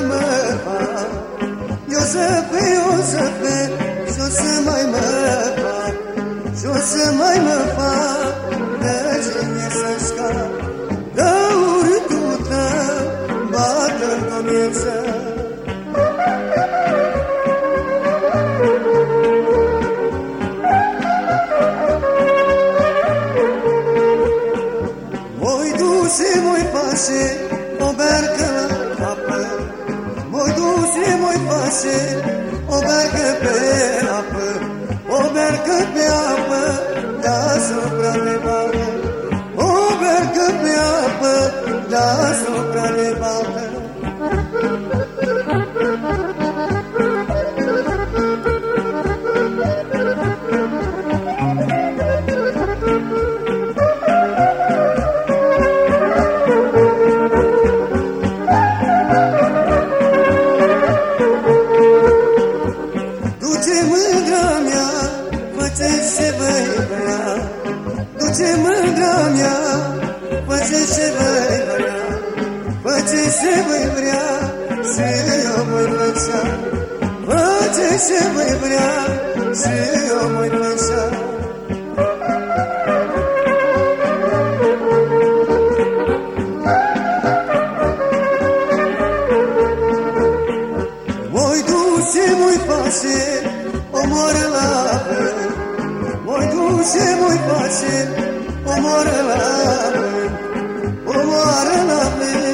mai măpa Iosepe, Iosepe, și o să mai my Și o să mai măpa De zine să scap De urtută Bată-n domieță Voi duse, voi pase, o bercă passer, on berge pe apă, o berge pe apă, deasupra de mare, o berge pe apă, deasupra Duce mândra mea, fă ce vei vrea Fă ce vei vrea, și eu voi plăcea Fă ce vei vrea, și eu voi plăcea Voi duce, voi face, la. pasi, muy pasi, omar la, omar la,